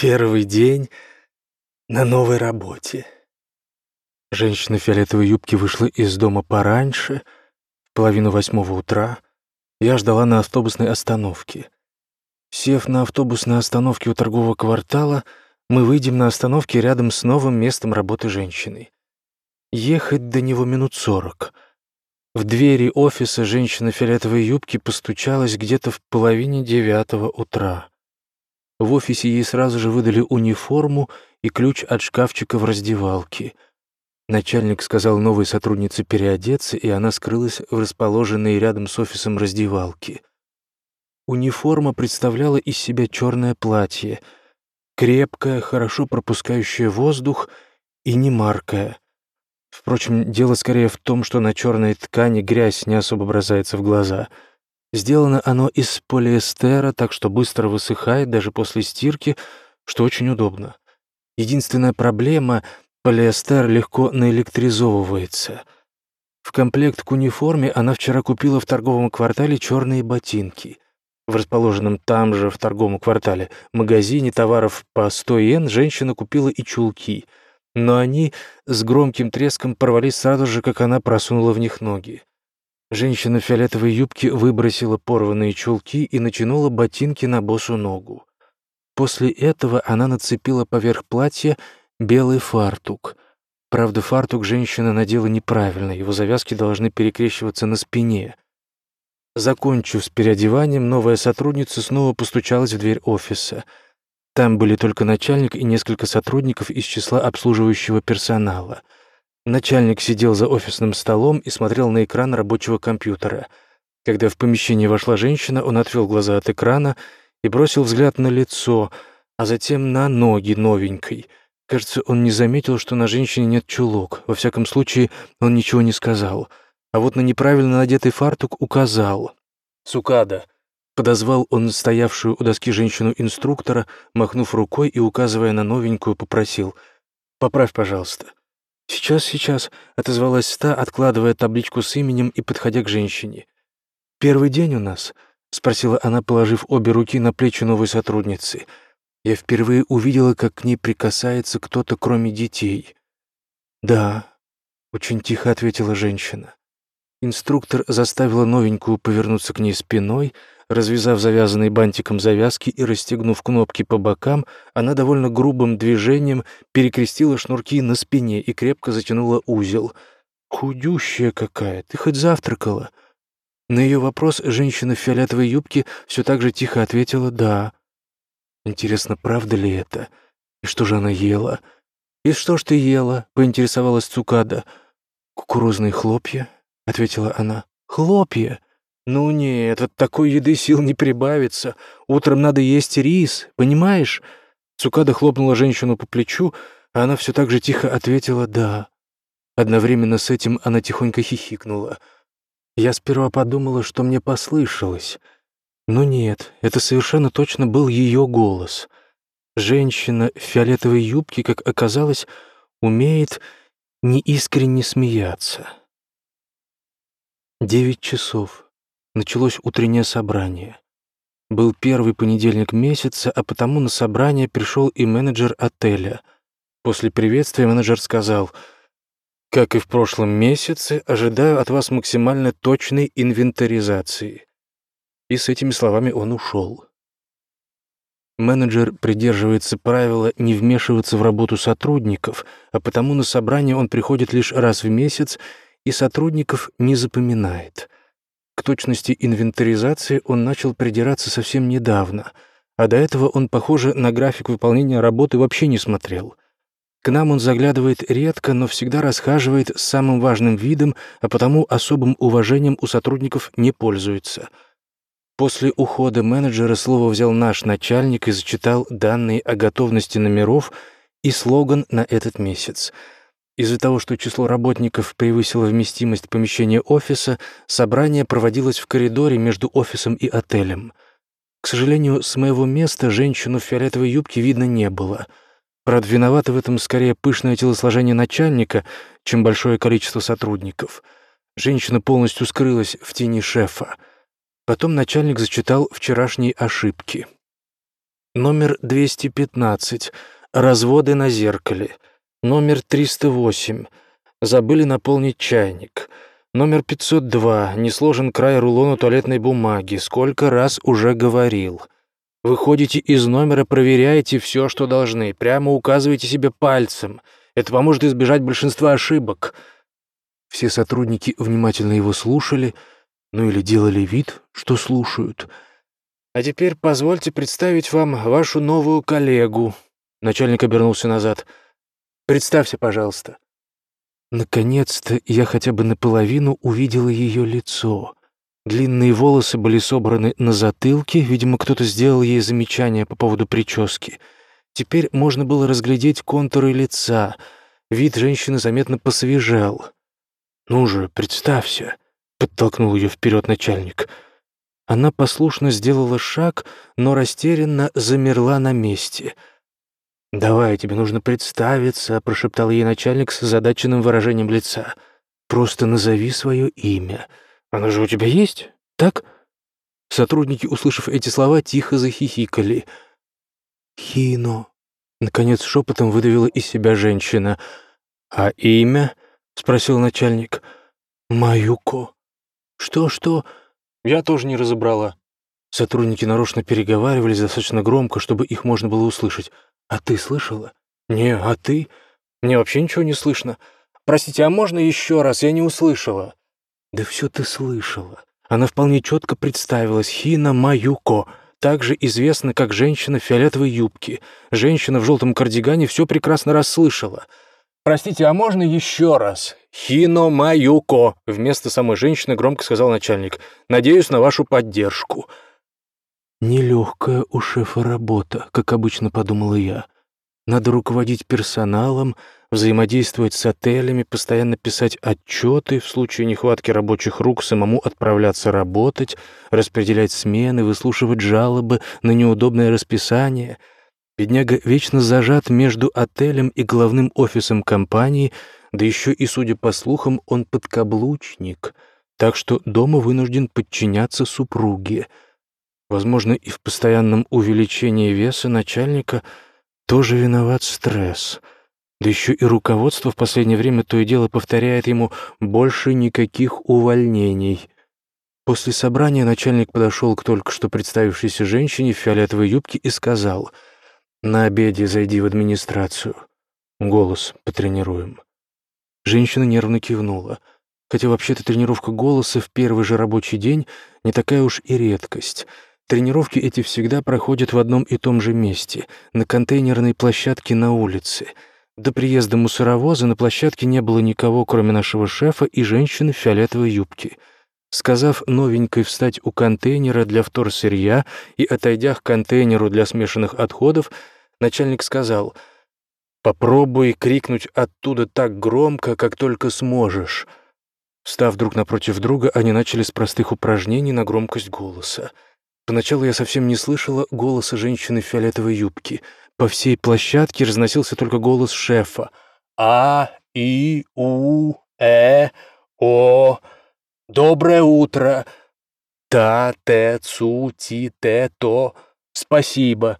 Первый день на новой работе. Женщина в фиолетовой юбке вышла из дома пораньше, в половину восьмого утра. Я ждала на автобусной остановке. Сев на автобусной остановке у торгового квартала, мы выйдем на остановке рядом с новым местом работы женщины. Ехать до него минут сорок. В двери офиса женщина в фиолетовой юбке постучалась где-то в половине девятого утра. В офисе ей сразу же выдали униформу и ключ от шкафчика в раздевалке. Начальник сказал новой сотруднице переодеться, и она скрылась в расположенной рядом с офисом раздевалке. Униформа представляла из себя черное платье, крепкое, хорошо пропускающее воздух и не маркое. Впрочем, дело скорее в том, что на черной ткани грязь не особо бросается в глаза — Сделано оно из полиэстера, так что быстро высыхает даже после стирки, что очень удобно. Единственная проблема — полиэстер легко наэлектризовывается. В комплект к униформе она вчера купила в торговом квартале черные ботинки. В расположенном там же, в торговом квартале, магазине товаров по 100 йен женщина купила и чулки, но они с громким треском порвались сразу же, как она просунула в них ноги. Женщина в фиолетовой юбке выбросила порванные чулки и натянула ботинки на босу ногу. После этого она нацепила поверх платья белый фартук. Правда, фартук женщина надела неправильно, его завязки должны перекрещиваться на спине. Закончив с переодеванием, новая сотрудница снова постучалась в дверь офиса. Там были только начальник и несколько сотрудников из числа обслуживающего персонала — Начальник сидел за офисным столом и смотрел на экран рабочего компьютера. Когда в помещение вошла женщина, он отвел глаза от экрана и бросил взгляд на лицо, а затем на ноги новенькой. Кажется, он не заметил, что на женщине нет чулок. Во всяком случае, он ничего не сказал. А вот на неправильно надетый фартук указал. «Цукада», — подозвал он стоявшую у доски женщину-инструктора, махнув рукой и, указывая на новенькую, попросил «Поправь, пожалуйста». «Сейчас, сейчас», — отозвалась Ста, откладывая табличку с именем и подходя к женщине. «Первый день у нас?» — спросила она, положив обе руки на плечи новой сотрудницы. Я впервые увидела, как к ней прикасается кто-то, кроме детей. «Да», — очень тихо ответила женщина. Инструктор заставила новенькую повернуться к ней спиной, Развязав завязанный бантиком завязки и расстегнув кнопки по бокам, она довольно грубым движением перекрестила шнурки на спине и крепко затянула узел. «Худющая какая! Ты хоть завтракала?» На ее вопрос женщина в фиолетовой юбке все так же тихо ответила «да». Интересно, правда ли это? И что же она ела? «И что ж ты ела?» — поинтересовалась Цукада. «Кукурузные хлопья», — ответила она. «Хлопья!» «Ну нет, от такой еды сил не прибавится. Утром надо есть рис, понимаешь?» Цукада хлопнула женщину по плечу, а она все так же тихо ответила «да». Одновременно с этим она тихонько хихикнула. Я сперва подумала, что мне послышалось. Но нет, это совершенно точно был ее голос. Женщина в фиолетовой юбке, как оказалось, умеет неискренне смеяться. Девять часов началось утреннее собрание. Был первый понедельник месяца, а потому на собрание пришел и менеджер отеля. После приветствия менеджер сказал, «Как и в прошлом месяце, ожидаю от вас максимально точной инвентаризации». И с этими словами он ушел. Менеджер придерживается правила не вмешиваться в работу сотрудников, а потому на собрание он приходит лишь раз в месяц и сотрудников не запоминает — к точности инвентаризации он начал придираться совсем недавно, а до этого он, похоже, на график выполнения работы вообще не смотрел. К нам он заглядывает редко, но всегда расхаживает с самым важным видом, а потому особым уважением у сотрудников не пользуется. После ухода менеджера слово взял наш начальник и зачитал данные о готовности номеров и слоган на этот месяц — из-за того, что число работников превысило вместимость помещения офиса, собрание проводилось в коридоре между офисом и отелем. К сожалению, с моего места женщину в фиолетовой юбке видно не было. Правда, виновато в этом скорее пышное телосложение начальника, чем большое количество сотрудников. Женщина полностью скрылась в тени шефа. Потом начальник зачитал вчерашние ошибки. Номер 215. Разводы на зеркале. Номер 308. Забыли наполнить чайник. Номер 502. Не сложен край рулона туалетной бумаги. Сколько раз уже говорил. Выходите из номера, проверяете все, что должны. Прямо указывайте себе пальцем. Это поможет избежать большинства ошибок. Все сотрудники внимательно его слушали, ну или делали вид, что слушают. «А теперь позвольте представить вам вашу новую коллегу». Начальник обернулся назад. «Представься, пожалуйста». Наконец-то я хотя бы наполовину увидела ее лицо. Длинные волосы были собраны на затылке, видимо, кто-то сделал ей замечание по поводу прически. Теперь можно было разглядеть контуры лица. Вид женщины заметно посвежел. «Ну же, представься», — подтолкнул ее вперед начальник. Она послушно сделала шаг, но растерянно замерла на месте. «Давай, тебе нужно представиться», — прошептал ей начальник с озадаченным выражением лица. «Просто назови свое имя. Оно же у тебя есть, так?» Сотрудники, услышав эти слова, тихо захихикали. «Хино», — наконец шепотом выдавила из себя женщина. «А имя?» — спросил начальник. «Маюко». «Что-что?» «Я тоже не разобрала». Сотрудники нарочно переговаривались достаточно громко, чтобы их можно было услышать. «А ты слышала?» «Не, а ты?» «Мне вообще ничего не слышно. Простите, а можно еще раз? Я не услышала». «Да все ты слышала». Она вполне четко представилась. Хина Маюко, также известна как женщина в фиолетовой юбке. Женщина в желтом кардигане все прекрасно расслышала. «Простите, а можно еще раз?» «Хино Маюко», — вместо самой женщины громко сказал начальник. «Надеюсь на вашу поддержку». «Нелегкая у шефа работа», как обычно подумала я. «Надо руководить персоналом, взаимодействовать с отелями, постоянно писать отчеты, в случае нехватки рабочих рук самому отправляться работать, распределять смены, выслушивать жалобы на неудобное расписание». Бедняга вечно зажат между отелем и главным офисом компании, да еще и, судя по слухам, он подкаблучник, так что дома вынужден подчиняться супруге. Возможно, и в постоянном увеличении веса начальника тоже виноват стресс. Да еще и руководство в последнее время то и дело повторяет ему «больше никаких увольнений». После собрания начальник подошел к только что представившейся женщине в фиолетовой юбке и сказал — на обеде зайди в администрацию. Голос потренируем». Женщина нервно кивнула. Хотя вообще-то тренировка голоса в первый же рабочий день не такая уж и редкость. Тренировки эти всегда проходят в одном и том же месте, на контейнерной площадке на улице. До приезда мусоровоза на площадке не было никого, кроме нашего шефа и женщины в фиолетовой юбке — Сказав новенькой встать у контейнера для вторсырья и отойдя к контейнеру для смешанных отходов, начальник сказал «Попробуй крикнуть оттуда так громко, как только сможешь». Став друг напротив друга, они начали с простых упражнений на громкость голоса. Поначалу я совсем не слышала голоса женщины в фиолетовой юбке. По всей площадке разносился только голос шефа. «А, И, У, Э, О...» «Доброе утро! Та, те, цу, ти, те, то. Спасибо!»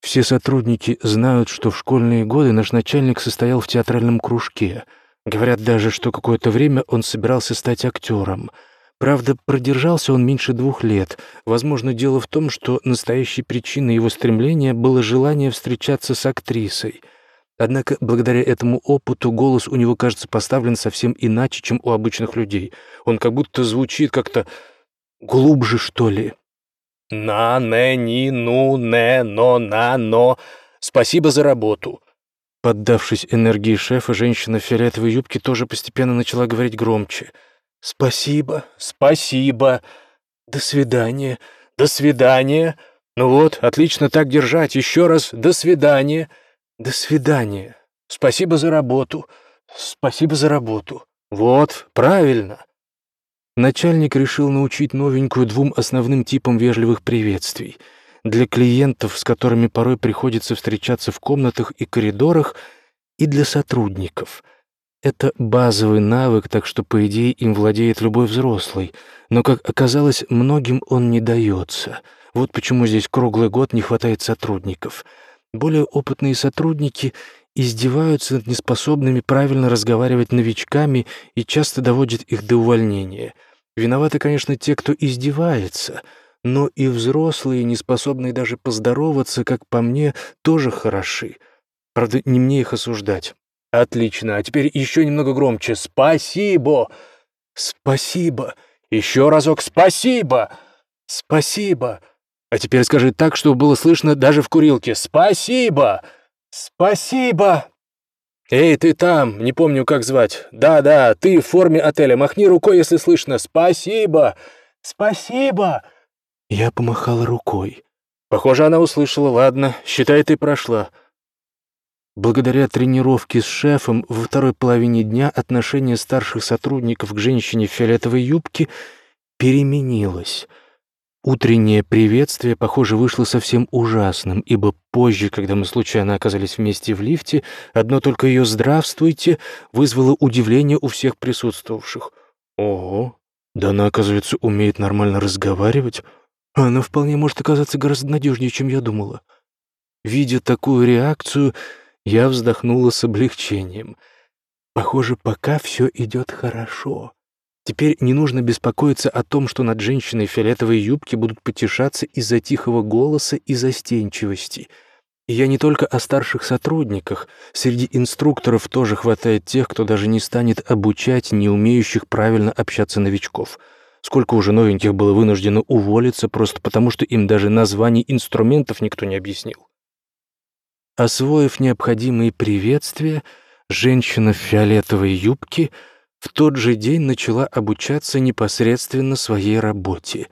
Все сотрудники знают, что в школьные годы наш начальник состоял в театральном кружке. Говорят даже, что какое-то время он собирался стать актером. Правда, продержался он меньше двух лет. Возможно, дело в том, что настоящей причиной его стремления было желание встречаться с актрисой — Однако, благодаря этому опыту, голос у него, кажется, поставлен совсем иначе, чем у обычных людей. Он как будто звучит как-то глубже, что ли. «На, не, ни, ну, не, но, на, но. Спасибо за работу». Поддавшись энергии шефа, женщина в фиолетовой юбке тоже постепенно начала говорить громче. «Спасибо, спасибо. До свидания, до свидания. Ну вот, отлично так держать. Еще раз до свидания». «До свидания. Спасибо за работу. Спасибо за работу. Вот, правильно». Начальник решил научить новенькую двум основным типам вежливых приветствий. Для клиентов, с которыми порой приходится встречаться в комнатах и коридорах, и для сотрудников. Это базовый навык, так что, по идее, им владеет любой взрослый. Но, как оказалось, многим он не дается. Вот почему здесь круглый год не хватает сотрудников. Более опытные сотрудники издеваются над неспособными правильно разговаривать новичками и часто доводят их до увольнения. Виноваты, конечно, те, кто издевается, но и взрослые, неспособные даже поздороваться, как по мне, тоже хороши. Правда, не мне их осуждать. Отлично, а теперь еще немного громче. Спасибо! Спасибо! Еще разок спасибо! Спасибо! А теперь скажи так, чтобы было слышно даже в курилке. Спасибо! Спасибо! Эй, ты там, не помню, как звать. Да-да, ты в форме отеля. Махни рукой, если слышно. Спасибо! Спасибо! Я помахала рукой. Похоже, она услышала. Ладно, считай, ты прошла. Благодаря тренировке с шефом во второй половине дня отношение старших сотрудников к женщине в фиолетовой юбке переменилось. Утреннее приветствие, похоже, вышло совсем ужасным, ибо позже, когда мы случайно оказались вместе в лифте, одно только ее «здравствуйте» вызвало удивление у всех присутствовавших. Ого, да она, оказывается, умеет нормально разговаривать. Она вполне может оказаться гораздо надежнее, чем я думала. Видя такую реакцию, я вздохнула с облегчением. Похоже, пока все идет хорошо. Теперь не нужно беспокоиться о том, что над женщиной фиолетовой юбке будут потешаться из-за тихого голоса и застенчивости. И я не только о старших сотрудниках. Среди инструкторов тоже хватает тех, кто даже не станет обучать не умеющих правильно общаться новичков. Сколько уже новеньких было вынуждено уволиться просто потому, что им даже названий инструментов никто не объяснил. Освоив необходимые приветствия, женщина в фиолетовой юбке в тот же день начала обучаться непосредственно своей работе.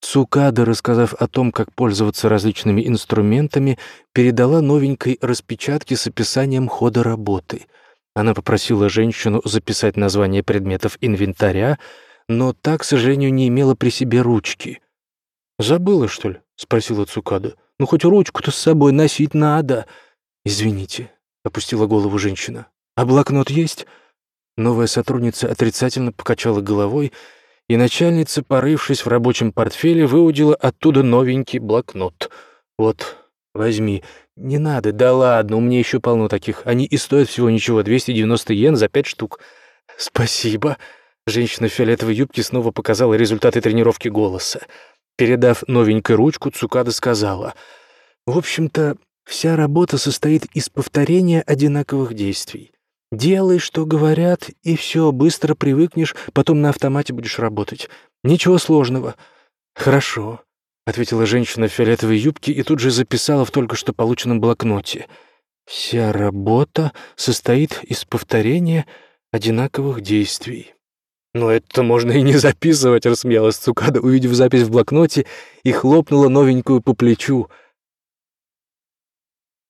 Цукада, рассказав о том, как пользоваться различными инструментами, передала новенькой распечатки с описанием хода работы. Она попросила женщину записать название предметов инвентаря, но та, к сожалению, не имела при себе ручки. «Забыла, что ли?» — спросила Цукада. Ну, хоть ручку-то с собой носить надо. Извините, — опустила голову женщина. А блокнот есть? Новая сотрудница отрицательно покачала головой, и начальница, порывшись в рабочем портфеле, выудила оттуда новенький блокнот. Вот, возьми. Не надо, да ладно, у меня еще полно таких. Они и стоят всего ничего, 290 йен за пять штук. Спасибо. Женщина в фиолетовой юбке снова показала результаты тренировки голоса. Передав новенькую ручку, Цукада сказала, «В общем-то, вся работа состоит из повторения одинаковых действий. Делай, что говорят, и все, быстро привыкнешь, потом на автомате будешь работать. Ничего сложного». «Хорошо», — ответила женщина в фиолетовой юбке и тут же записала в только что полученном блокноте. «Вся работа состоит из повторения одинаковых действий». «Но это можно и не записывать», — рассмеялась Цукада, увидев запись в блокноте, и хлопнула новенькую по плечу —